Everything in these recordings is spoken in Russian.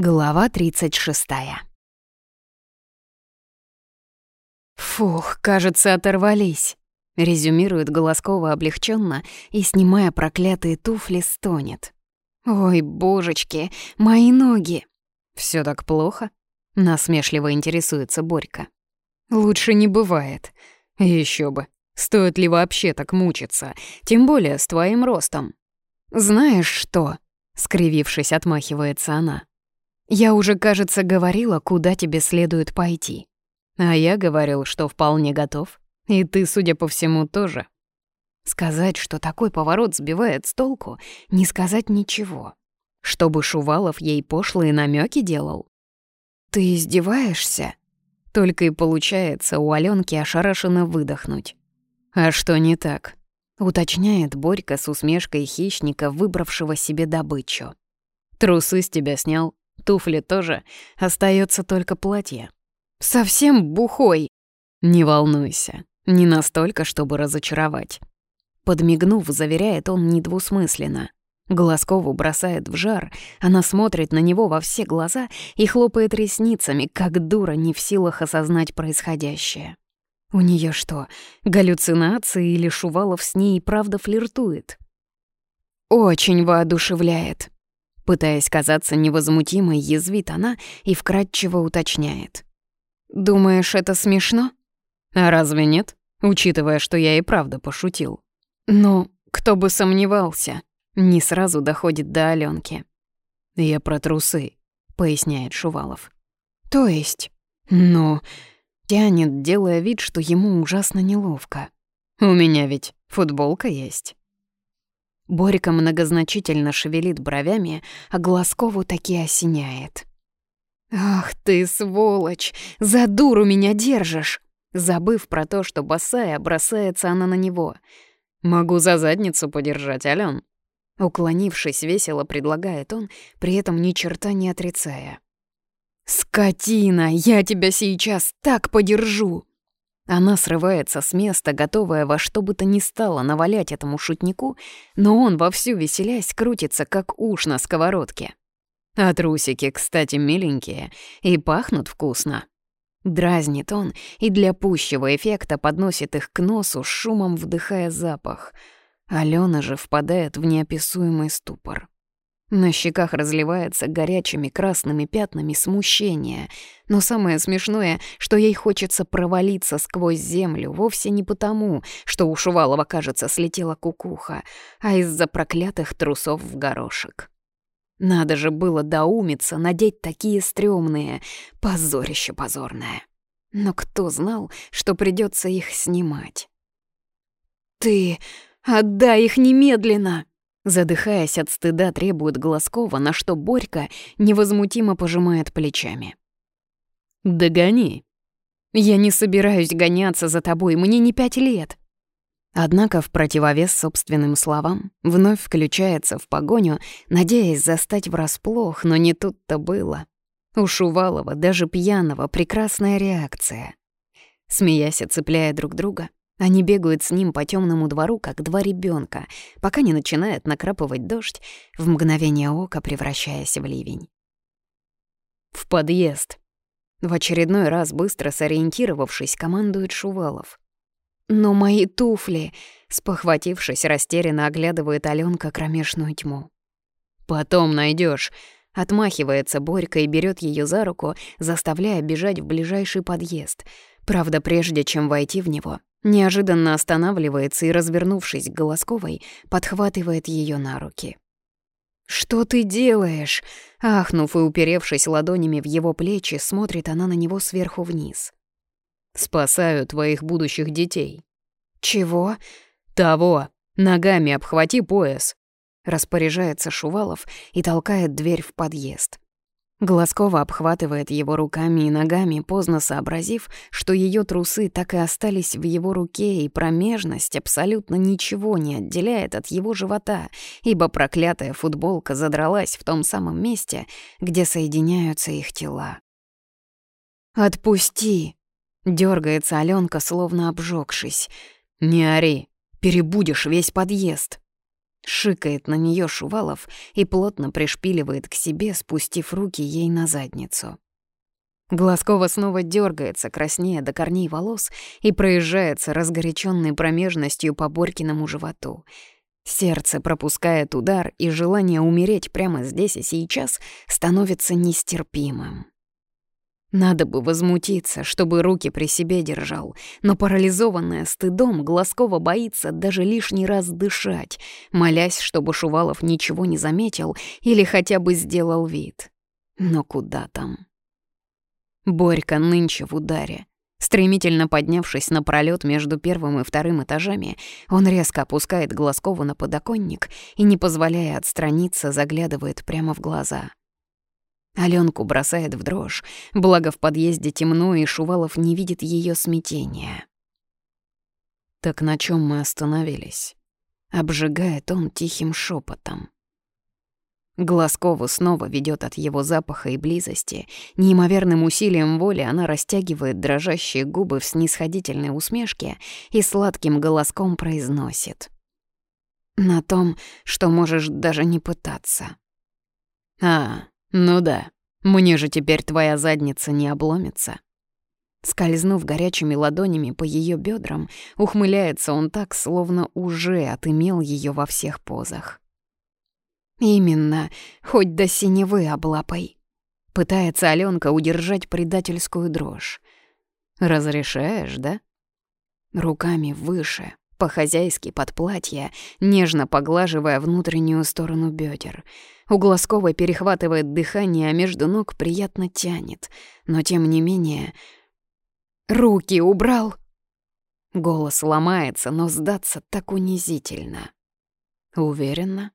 Глава 36. «Фух, кажется, оторвались», — резюмирует Голоскова облегченно и, снимая проклятые туфли, стонет. «Ой, божечки, мои ноги!» Все так плохо?» — насмешливо интересуется Борька. «Лучше не бывает. Еще бы. Стоит ли вообще так мучиться, тем более с твоим ростом?» «Знаешь что?» — скривившись, отмахивается она. Я уже, кажется, говорила, куда тебе следует пойти. А я говорил, что вполне готов. И ты, судя по всему, тоже. Сказать, что такой поворот сбивает с толку, не сказать ничего. Чтобы Шувалов ей пошлые намеки делал. Ты издеваешься? Только и получается у Аленки ошарашенно выдохнуть. А что не так? Уточняет Борька с усмешкой хищника, выбравшего себе добычу. Трусы с тебя снял, туфли тоже, остается только платье. Совсем бухой. Не волнуйся, не настолько, чтобы разочаровать. Подмигнув, заверяет он недвусмысленно. Глазкову бросает в жар, она смотрит на него во все глаза и хлопает ресницами, как дура, не в силах осознать происходящее. У нее что, галлюцинации или Шувалов с ней и правда флиртует? Очень воодушевляет. Пытаясь казаться невозмутимой, язвит она и вкратчиво уточняет. «Думаешь, это смешно?» «А разве нет, учитывая, что я и правда пошутил?» «Ну, кто бы сомневался», не сразу доходит до Алёнки. «Я про трусы», — поясняет Шувалов. «То есть?» «Ну...» Тянет, делая вид, что ему ужасно неловко. «У меня ведь футболка есть». Борька многозначительно шевелит бровями, а Глазкову таки осеняет. «Ах ты, сволочь! За дуру меня держишь!» Забыв про то, что босая, бросается она на него. «Могу за задницу подержать, Ален». Уклонившись, весело предлагает он, при этом ни черта не отрицая. «Скотина, я тебя сейчас так подержу!» Она срывается с места, готовая во что бы то ни стало навалять этому шутнику, но он вовсю веселясь крутится, как уж на сковородке. А трусики, кстати, миленькие и пахнут вкусно. Дразнит он и для пущего эффекта подносит их к носу, шумом вдыхая запах. Алена же впадает в неописуемый ступор. На щеках разливается горячими красными пятнами смущение. Но самое смешное, что ей хочется провалиться сквозь землю вовсе не потому, что у Шувалова, кажется, слетела кукуха, а из-за проклятых трусов в горошек. Надо же было доумиться, надеть такие стрёмные, позорище позорное. Но кто знал, что придется их снимать? «Ты отдай их немедленно!» Задыхаясь от стыда, требует Глазкова, на что Борька невозмутимо пожимает плечами. «Догони». «Я не собираюсь гоняться за тобой, мне не пять лет». Однако в противовес собственным словам вновь включается в погоню, надеясь застать врасплох, но не тут-то было. У Шувалова, даже пьяного, прекрасная реакция. Смеясь цепляя друг друга, они бегают с ним по темному двору, как два ребенка, пока не начинает накрапывать дождь, в мгновение ока превращаясь в ливень. «В подъезд!» В очередной раз, быстро сориентировавшись, командует Шувалов. «Но мои туфли!» — спохватившись, растерянно оглядывает Алёнка кромешную тьму. «Потом найдешь, отмахивается Борька и берет ее за руку, заставляя бежать в ближайший подъезд. Правда, прежде чем войти в него, Неожиданно останавливается и, развернувшись к Голосковой, подхватывает ее на руки. «Что ты делаешь?» Ахнув и уперевшись ладонями в его плечи, смотрит она на него сверху вниз. «Спасаю твоих будущих детей». «Чего?» «Того! Ногами обхвати пояс!» Распоряжается Шувалов и толкает дверь в подъезд. Глазкова обхватывает его руками и ногами, поздно сообразив, что ее трусы так и остались в его руке, и промежность абсолютно ничего не отделяет от его живота, ибо проклятая футболка задралась в том самом месте, где соединяются их тела. «Отпусти!» — дергается Аленка, словно обжегшись. «Не ори, перебудешь весь подъезд!» Шикает на нее Шувалов и плотно пришпиливает к себе, спустив руки ей на задницу. Глазкова снова дергается, краснея до корней волос, и проезжается разгоряченной промежностью по Борькиному животу. Сердце пропускает удар, и желание умереть прямо здесь и сейчас становится нестерпимым. Надо бы возмутиться, чтобы руки при себе держал, но парализованная стыдом, Глазкова боится даже лишний раз дышать, молясь, чтобы Шувалов ничего не заметил или хотя бы сделал вид. Но куда там? Борька нынче в ударе. Стремительно поднявшись на пролет между первым и вторым этажами, он резко опускает Глазкову на подоконник и, не позволяя отстраниться, заглядывает прямо в глаза. Аленку бросает в дрожь, благо в подъезде темно, и Шувалов не видит ее смятения. «Так на чем мы остановились?» — обжигает он тихим шепотом. Глазкову снова ведет от его запаха и близости. Неимоверным усилием воли она растягивает дрожащие губы в снисходительной усмешке и сладким голоском произносит. «На том, что можешь даже не пытаться». «А, ну да, мне же теперь твоя задница не обломится». Скользнув горячими ладонями по ее бедрам, ухмыляется он так, словно уже отымел ее во всех позах. «Именно, хоть до синевы облапай». Пытается Аленка удержать предательскую дрожь. «Разрешаешь, да?» Руками выше, по-хозяйски под платье, нежно поглаживая внутреннюю сторону бедер. У Глазковой перехватывает дыхание, а между ног приятно тянет. Но тем не менее... «Руки убрал!» Голос ломается, но сдаться так унизительно. Уверенно.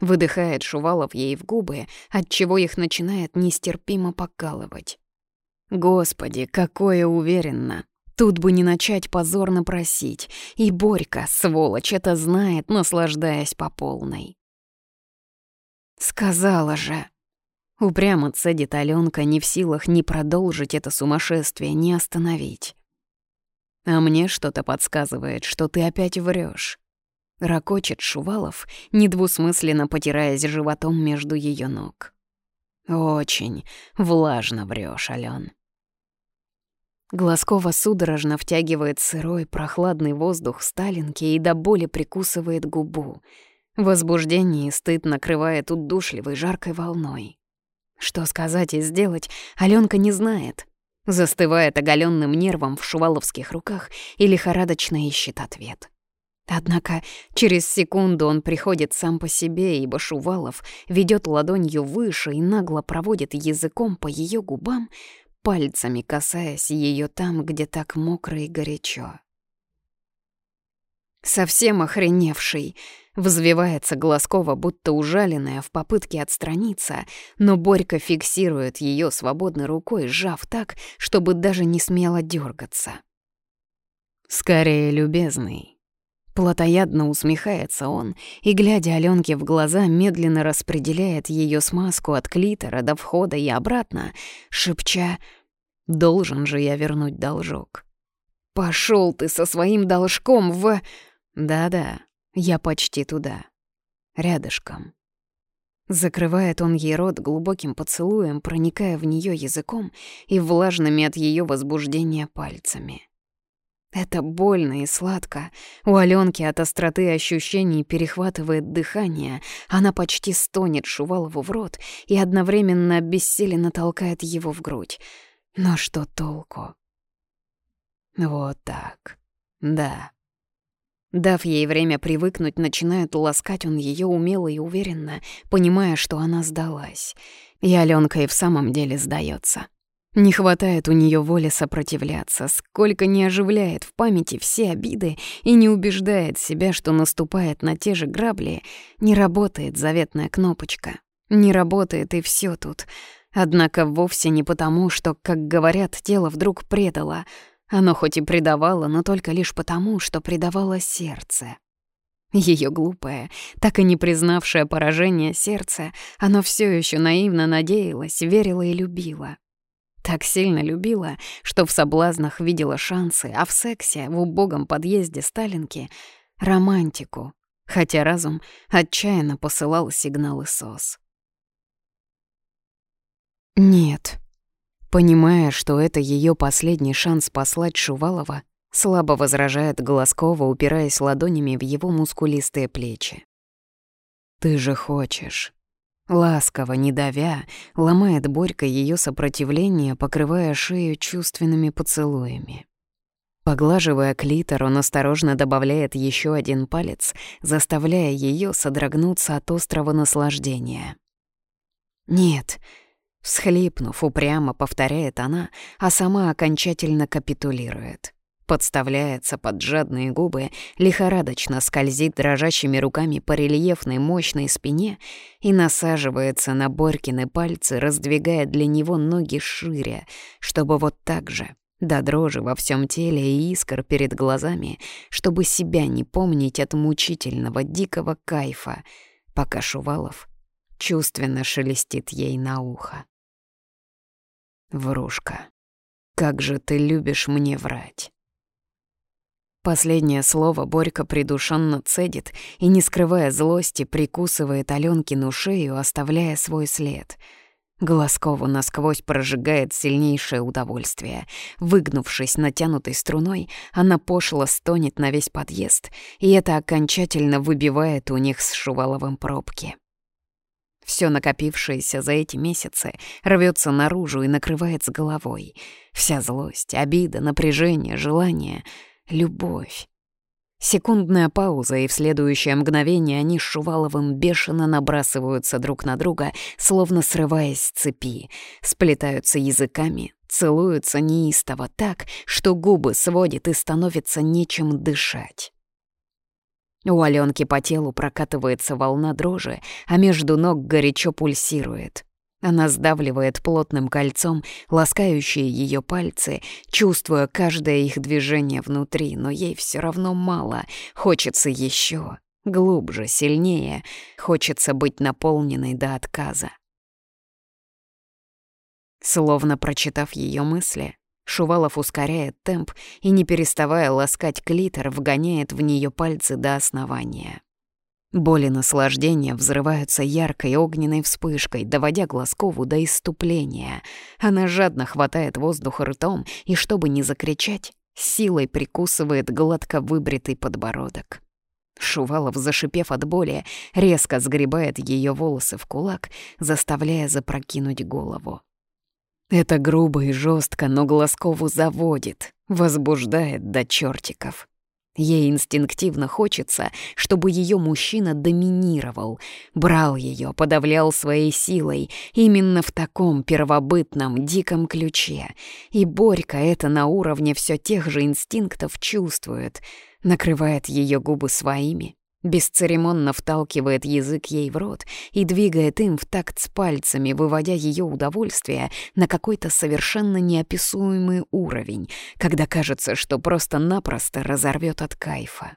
Выдыхает Шувалов ей в губы, отчего их начинает нестерпимо покалывать. Господи, какое уверенно! Тут бы не начать позорно просить. И Борька, сволочь, это знает, наслаждаясь по полной. «Сказала же!» Упрямо цедит Алёнка, не в силах ни продолжить это сумасшествие, ни остановить. «А мне что-то подсказывает, что ты опять врёшь. Рокочет Шувалов, недвусмысленно потираясь животом между ее ног. «Очень влажно врёшь, Алён». Глазкова судорожно втягивает сырой, прохладный воздух Сталинки и до боли прикусывает губу. Возбуждение и стыд накрывает удушливой жаркой волной. Что сказать и сделать, Алёнка не знает. Застывает оголенным нервом в шуваловских руках и лихорадочно ищет ответ. Однако через секунду он приходит сам по себе, ибо Шувалов ведет ладонью выше и нагло проводит языком по ее губам, пальцами касаясь ее там, где так мокро и горячо. Совсем охреневший, взвивается Глазкова, будто ужаленная в попытке отстраниться, но Борька фиксирует ее свободной рукой, сжав так, чтобы даже не смело дергаться. «Скорее, любезный», Платоядно усмехается он и, глядя Аленке в глаза, медленно распределяет ее смазку от клитора до входа и обратно, шепча «Должен же я вернуть должок». «Пошел ты со своим должком в...» «Да-да, я почти туда. Рядышком». Закрывает он ей рот глубоким поцелуем, проникая в нее языком и влажными от ее возбуждения пальцами. Это больно и сладко. У Аленки от остроты ощущений перехватывает дыхание. Она почти стонет Шувалову в рот и одновременно обессиленно толкает его в грудь. Но что толку? Вот так. Да. Дав ей время привыкнуть, начинает ласкать он ее умело и уверенно, понимая, что она сдалась. И Аленка и в самом деле сдается. Не хватает у нее воли сопротивляться, сколько не оживляет в памяти все обиды и не убеждает себя, что наступает на те же грабли, не работает заветная кнопочка. Не работает и все тут. Однако вовсе не потому, что, как говорят, тело вдруг предало. Оно хоть и предавало, но только лишь потому, что предавало сердце. Ее глупое, так и не признавшее поражение сердце, оно все еще наивно надеялось, верило и любило. Так сильно любила, что в соблазнах видела шансы, а в сексе, в убогом подъезде Сталинки — романтику, хотя разум отчаянно посылал сигналы СОС. Нет. Понимая, что это ее последний шанс послать Шувалова, слабо возражает Голоскова, упираясь ладонями в его мускулистые плечи. «Ты же хочешь». Ласково, не давя, ломает Борька ее сопротивление, покрывая шею чувственными поцелуями. Поглаживая клитор, он осторожно добавляет еще один палец, заставляя ее содрогнуться от острого наслаждения. «Нет», — всхлипнув, упрямо повторяет она, а сама окончательно капитулирует подставляется под жадные губы, лихорадочно скользит дрожащими руками по рельефной мощной спине и насаживается на Борькины пальцы, раздвигая для него ноги шире, чтобы вот так же, до дрожи во всем теле и искр перед глазами, чтобы себя не помнить от мучительного дикого кайфа, пока Шувалов чувственно шелестит ей на ухо. «Врушка, как же ты любишь мне врать!» Последнее слово Борька придушенно цедит и, не скрывая злости, прикусывает Алёнкину шею, оставляя свой след. Голоскову насквозь прожигает сильнейшее удовольствие. Выгнувшись натянутой струной, она пошло стонет на весь подъезд, и это окончательно выбивает у них с Шуваловым пробки. Все накопившееся за эти месяцы рвется наружу и накрывает с головой. Вся злость, обида, напряжение, желание — любовь. Секундная пауза, и в следующее мгновение они с Шуваловым бешено набрасываются друг на друга, словно срываясь с цепи, сплетаются языками, целуются неистово так, что губы сводит и становится нечем дышать. У Аленки по телу прокатывается волна дрожи, а между ног горячо пульсирует. Она сдавливает плотным кольцом ласкающие ее пальцы, чувствуя каждое их движение внутри, но ей все равно мало, хочется еще, глубже, сильнее, хочется быть наполненной до отказа. Словно прочитав ее мысли, Шувалов ускоряет темп и, не переставая ласкать клитор, вгоняет в нее пальцы до основания. Боли наслаждения взрываются яркой огненной вспышкой, доводя Глазкову до иступления. Она жадно хватает воздух ртом и, чтобы не закричать, силой прикусывает гладко выбритый подбородок. Шувалов, зашипев от боли, резко сгребает ее волосы в кулак, заставляя запрокинуть голову. Это грубо и жестко, но Глазкову заводит, возбуждает до чертиков. Ей инстинктивно хочется, чтобы ее мужчина доминировал, брал ее, подавлял своей силой, именно в таком первобытном, диком ключе. И Борька это на уровне все тех же инстинктов чувствует, накрывает ее губы своими, бесцеремонно вталкивает язык ей в рот и двигает им в такт с пальцами, выводя ее удовольствие на какой-то совершенно неописуемый уровень, когда кажется, что просто-напросто разорвет от кайфа.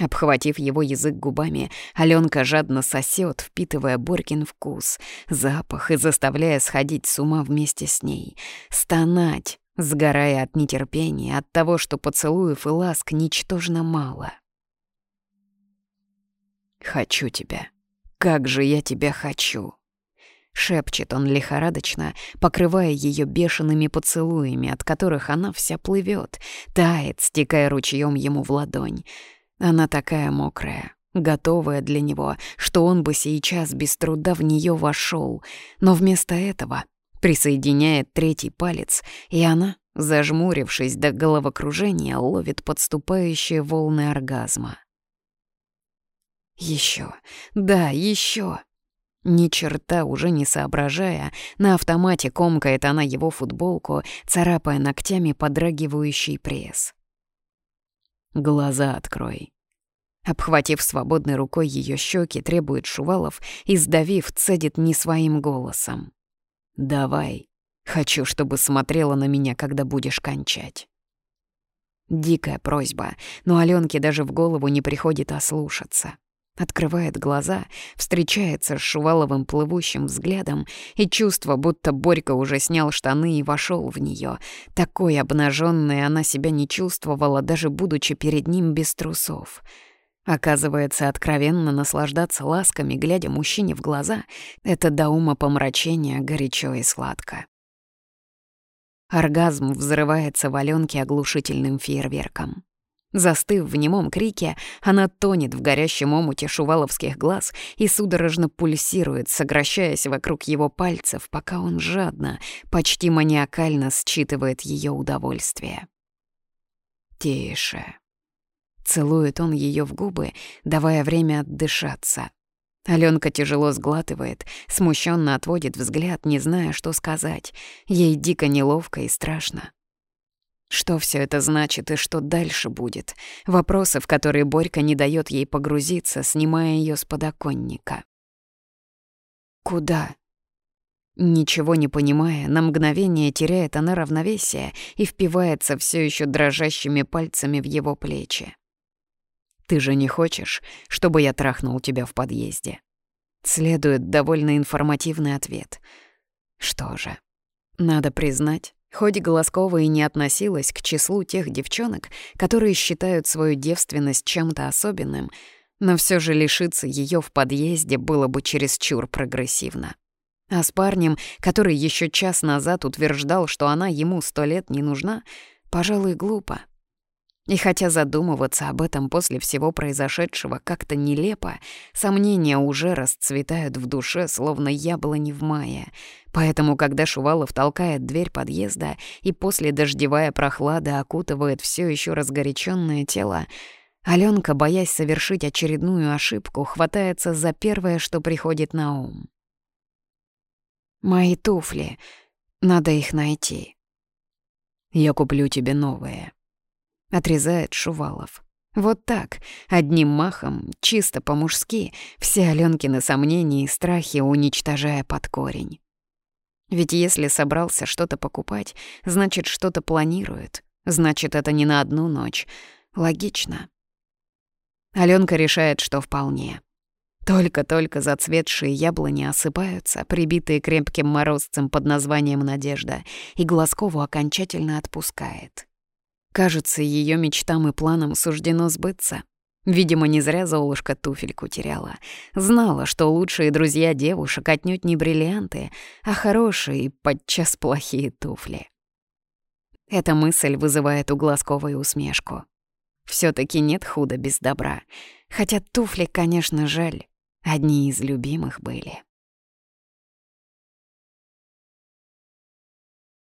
Обхватив его язык губами, Аленка жадно сосет, впитывая Борькин вкус, запах и заставляя сходить с ума вместе с ней, стонать, сгорая от нетерпения, от того, что поцелуев и ласк ничтожно мало. «Хочу тебя. Как же я тебя хочу!» Шепчет он лихорадочно, покрывая ее бешеными поцелуями, от которых она вся плывет, тает, стекая ручьем ему в ладонь. Она такая мокрая, готовая для него, что он бы сейчас без труда в нее вошел, но вместо этого присоединяет третий палец, и она, зажмурившись до головокружения, ловит подступающие волны оргазма. Еще, да, еще. Ни черта уже не соображая, на автомате комкает она его футболку, царапая ногтями подрагивающий пресс. «Глаза открой». Обхватив свободной рукой ее щеки, требует Шувалов и, сдавив, цедит не своим голосом. «Давай, хочу, чтобы смотрела на меня, когда будешь кончать». Дикая просьба, но Аленке даже в голову не приходит ослушаться. Открывает глаза, встречается с Шуваловым плывущим взглядом, и чувство, будто Борька уже снял штаны и вошел в нее. Такой обнаженной она себя не чувствовала, даже будучи перед ним без трусов. Оказывается, откровенно наслаждаться ласками, глядя мужчине в глаза, это до ума помрачения горячо и сладко. Оргазм взрывается в Алёнке оглушительным фейерверком. Застыв в немом крике, она тонет в горящем омуте шуваловских глаз и судорожно пульсирует, сокращаясь вокруг его пальцев, пока он жадно, почти маниакально считывает ее удовольствие. «Тише», Целует он ее в губы, давая время отдышаться. Аленка тяжело сглатывает, смущенно отводит взгляд, не зная, что сказать. Ей дико неловко и страшно. Что все это значит и что дальше будет? Вопросы, в которые Борька не дает ей погрузиться, снимая ее с подоконника. Куда? Ничего не понимая, на мгновение теряет она равновесие и впивается все еще дрожащими пальцами в его плечи. Ты же не хочешь, чтобы я трахнул тебя в подъезде?» Следует довольно информативный ответ. Что же, надо признать, хоть Голоскова и не относилась к числу тех девчонок, которые считают свою девственность чем-то особенным, но все же лишиться ее в подъезде было бы чересчур прогрессивно. А с парнем, который еще час назад утверждал, что она ему сто лет не нужна, пожалуй, глупо. И хотя задумываться об этом после всего произошедшего как-то нелепо, сомнения уже расцветают в душе, словно яблони в мае. Поэтому, когда Шувалов толкает дверь подъезда и после дождевая прохлада окутывает все еще разгоряченное тело, Аленка, боясь совершить очередную ошибку, хватается за первое, что приходит на ум. «Мои туфли. Надо их найти. Я куплю тебе новые», отрезает Шувалов. Вот так, одним махом, чисто по-мужски, все Алёнкины сомнения и страхи уничтожая под корень. Ведь если собрался что-то покупать, значит, что-то планирует. Значит, это не на одну ночь. Логично. Алёнка решает, что вполне. Только-только зацветшие яблони осыпаются, прибитые крепким морозцем под названием «Надежда», и Глазкову окончательно отпускает. Кажется, ее мечтам и планам суждено сбыться. Видимо, не зря Золушка туфельку теряла. Знала, что лучшие друзья девушек отнюдь не бриллианты, а хорошие и подчас плохие туфли. Эта мысль вызывает у Глазковой усмешку. все таки нет худа без добра. Хотя туфли, конечно, жаль. Одни из любимых были.